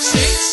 Six.